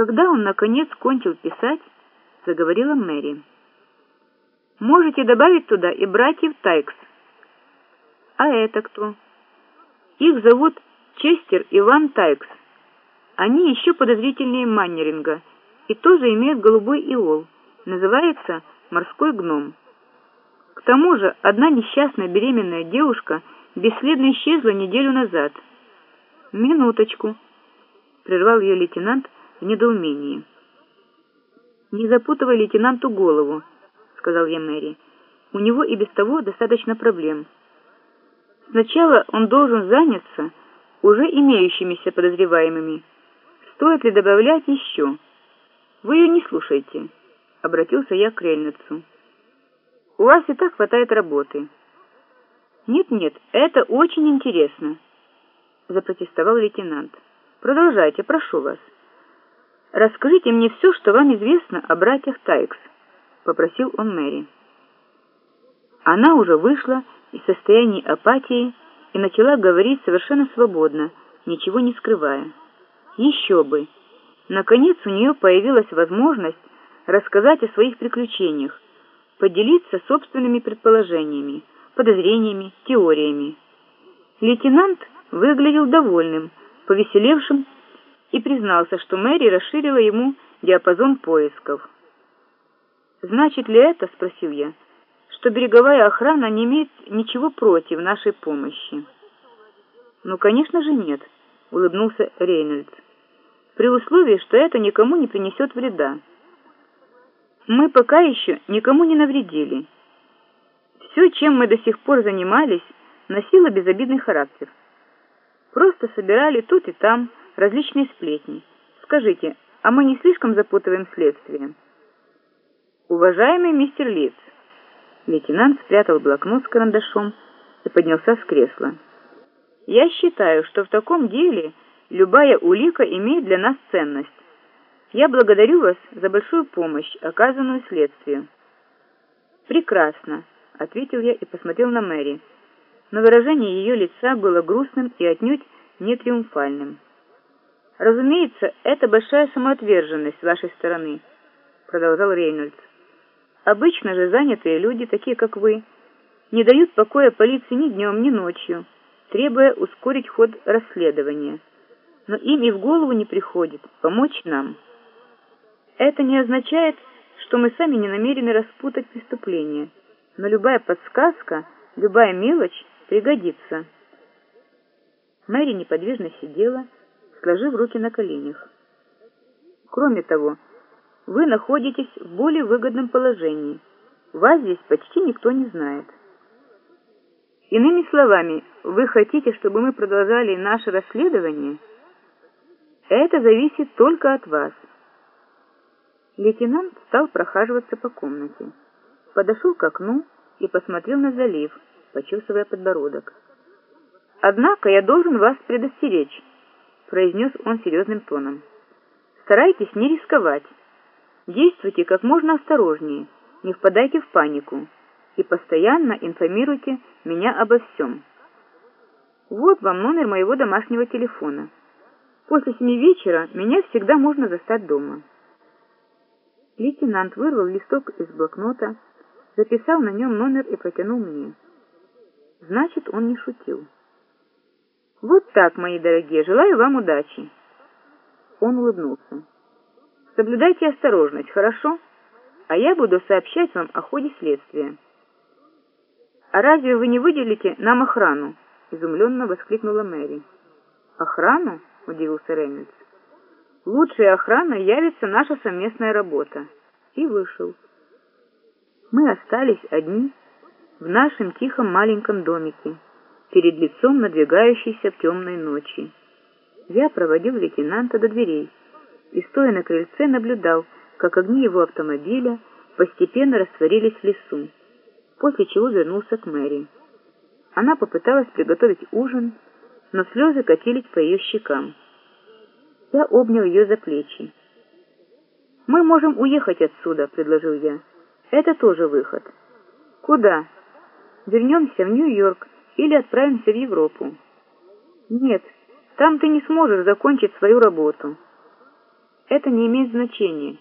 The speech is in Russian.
Когда он, наконец, кончил писать, заговорила Мэри. «Можете добавить туда и братьев Тайкс». «А это кто?» «Их зовут Честер и Ван Тайкс. Они еще подозрительнее Маннеринга и тоже имеют голубой иол. Называется «Морской гном». К тому же одна несчастная беременная девушка бесследно исчезла неделю назад. «Минуточку», — прервал ее лейтенант в недоумении. «Не запутывай лейтенанту голову», — сказал я Мэри. «У него и без того достаточно проблем. Сначала он должен заняться уже имеющимися подозреваемыми. Стоит ли добавлять еще? Вы ее не слушайте», — обратился я к Рейнольдсу. «У вас и так хватает работы». «Нет-нет, это очень интересно», — запротестовал лейтенант. «Продолжайте, прошу вас». «Расскажите мне все, что вам известно о братьях Тайкс», — попросил он Мэри. Она уже вышла из состояния апатии и начала говорить совершенно свободно, ничего не скрывая. Еще бы! Наконец у нее появилась возможность рассказать о своих приключениях, поделиться собственными предположениями, подозрениями, теориями. Лейтенант выглядел довольным, повеселевшим и признался, что Мэри расширила ему диапазон поисков. «Значит ли это, — спросил я, — что береговая охрана не имеет ничего против нашей помощи?» «Ну, конечно же, нет», — улыбнулся Рейнольдс, «при условии, что это никому не принесет вреда. Мы пока еще никому не навредили. Все, чем мы до сих пор занимались, носило безобидный характер. Просто собирали тут и там, — различные сплетни. Скажите, а мы не слишком запутываем следствие? Уважаемый мистер Литц, лейтенант спрятал блокнот с карандашом и поднялся с кресла. Я считаю, что в таком деле любая улика имеет для нас ценность. Я благодарю вас за большую помощь, оказанную следствию. Прекрасно, ответил я и посмотрел на Мэри. Но выражение ее лица было грустным и отнюдь не триумфальным. «Разумеется, это большая самоотверженность с вашей стороны», — продолжал Рейнольдс. «Обычно же занятые люди, такие как вы, не дают покоя полиции ни днем, ни ночью, требуя ускорить ход расследования. Но им и в голову не приходит помочь нам. Это не означает, что мы сами не намерены распутать преступление, но любая подсказка, любая мелочь пригодится». Мэри неподвижно сидела, сложив руки на коленях. Кроме того, вы находитесь в более выгодном положении. Вас здесь почти никто не знает. Иными словами, вы хотите, чтобы мы продолжали наше расследование? Это зависит только от вас. Лейтенант стал прохаживаться по комнате. Подошел к окну и посмотрел на залив, почесывая подбородок. Однако я должен вас предостеречь произнес он серьезным тоном. «Старайтесь не рисковать. Действуйте как можно осторожнее, не впадайте в панику и постоянно информируйте меня обо всем. Вот вам номер моего домашнего телефона. После семи вечера меня всегда можно застать дома». Лейтенант вырвал листок из блокнота, записал на нем номер и протянул мне. Значит, он не шутил. Вот так, мои дорогие, желаю вам удачи. Он улыбнулся. Соблюдайте осторожность, хорошо? А я буду сообщать вам о ходе следствия. А разве вы не выделите нам охрану? Изумленно воскликнула Мэри. Охрану? Удивился Рейнольдс. Лучшей охраной явится наша совместная работа. И вышел. Мы остались одни в нашем тихом маленьком домике перед лицом надвигающейся темной ночи. Я проводил лейтенанта до дверей и, стоя на крыльце, наблюдал, как огни его автомобиля постепенно растворились в лесу, после чего вернулся к Мэри. Она попыталась приготовить ужин, но слезы катились по ее щекам. Я обнял ее за плечи. «Мы можем уехать отсюда», — предложил я. «Это тоже выход». «Куда?» «Вернемся в Нью-Йорк или отправимся в Европу. Нет, там ты не сможешь закончить свою работу. это не имеет значения.